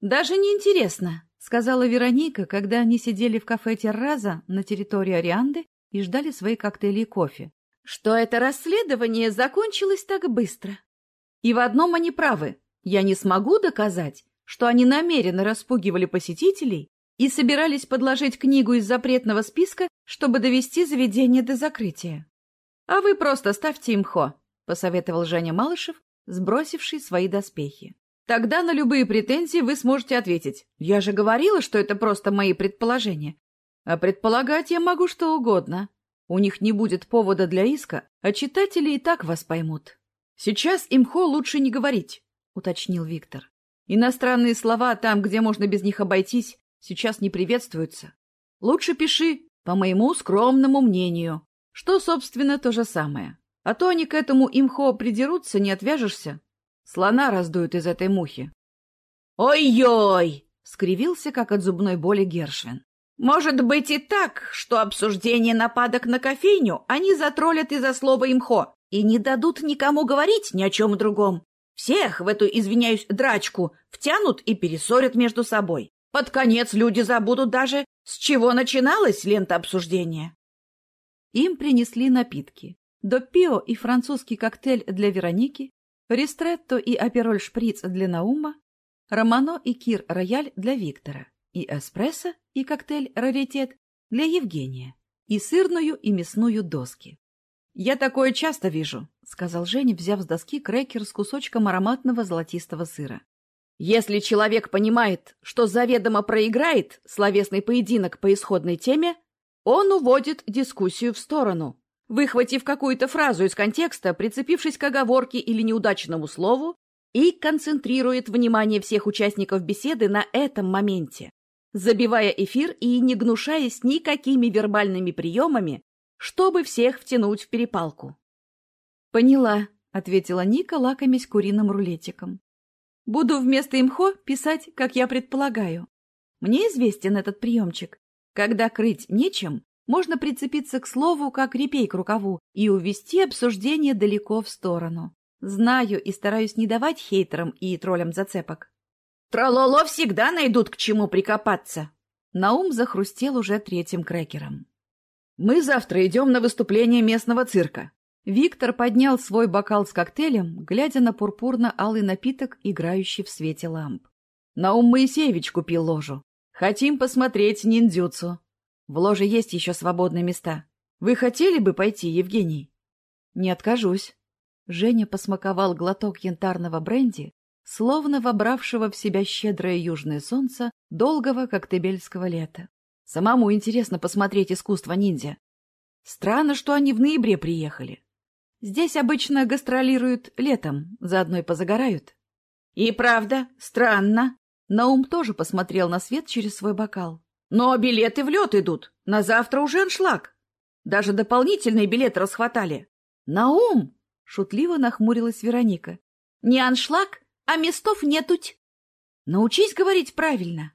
Даже не интересно, сказала Вероника, когда они сидели в кафе Терраза на территории Арианды и ждали свои коктейли и кофе. Что это расследование закончилось так быстро. И в одном они правы. Я не смогу доказать, что они намеренно распугивали посетителей и собирались подложить книгу из запретного списка, чтобы довести заведение до закрытия. «А вы просто ставьте им хо», — посоветовал Женя Малышев, сбросивший свои доспехи. «Тогда на любые претензии вы сможете ответить. Я же говорила, что это просто мои предположения. А предполагать я могу что угодно. У них не будет повода для иска, а читатели и так вас поймут. Сейчас имхо лучше не говорить, уточнил Виктор. Иностранные слова там, где можно без них обойтись, сейчас не приветствуются. Лучше пиши, по моему скромному мнению, что, собственно, то же самое. А то они к этому имхо придерутся, не отвяжешься. Слона раздуют из этой мухи. «Ой-ой!» — скривился, как от зубной боли Гершвин. Может быть и так, что обсуждение нападок на кофейню они затроллят из-за слова имхо и не дадут никому говорить ни о чем другом. Всех в эту, извиняюсь, драчку втянут и перессорят между собой. Под конец люди забудут даже, с чего начиналась лента обсуждения. Им принесли напитки. Допио и французский коктейль для Вероники, ристретто и апероль-шприц для Наума, романо и кир-рояль для Виктора и эспрессо, и коктейль «Раритет» для Евгения, и сырную и мясную доски. «Я такое часто вижу», — сказал Женя, взяв с доски крекер с кусочком ароматного золотистого сыра. «Если человек понимает, что заведомо проиграет словесный поединок по исходной теме, он уводит дискуссию в сторону, выхватив какую-то фразу из контекста, прицепившись к оговорке или неудачному слову, и концентрирует внимание всех участников беседы на этом моменте забивая эфир и не гнушаясь никакими вербальными приемами, чтобы всех втянуть в перепалку. «Поняла», — ответила Ника, лакомясь куриным рулетиком. «Буду вместо имхо писать, как я предполагаю. Мне известен этот приемчик. Когда крыть нечем, можно прицепиться к слову, как репей к рукаву, и увести обсуждение далеко в сторону. Знаю и стараюсь не давать хейтерам и троллям зацепок. Трололо всегда найдут к чему прикопаться. Наум захрустел уже третьим крекером. Мы завтра идем на выступление местного цирка. Виктор поднял свой бокал с коктейлем, глядя на пурпурно-алый напиток, играющий в свете ламп. Наум Моисеевич купил ложу. Хотим посмотреть ниндзюцу. В ложе есть еще свободные места. Вы хотели бы пойти, Евгений? Не откажусь. Женя посмаковал глоток янтарного бренди, словно вобравшего в себя щедрое южное солнце долгого коктебельского лета. Самому интересно посмотреть искусство ниндзя. Странно, что они в ноябре приехали. Здесь обычно гастролируют летом, заодно и позагорают. И правда, странно. Наум тоже посмотрел на свет через свой бокал. Но билеты в лед идут. На завтра уже аншлаг. Даже дополнительные билеты расхватали. Наум! Шутливо нахмурилась Вероника. Не аншлаг, а местов нетуть. Научись говорить правильно.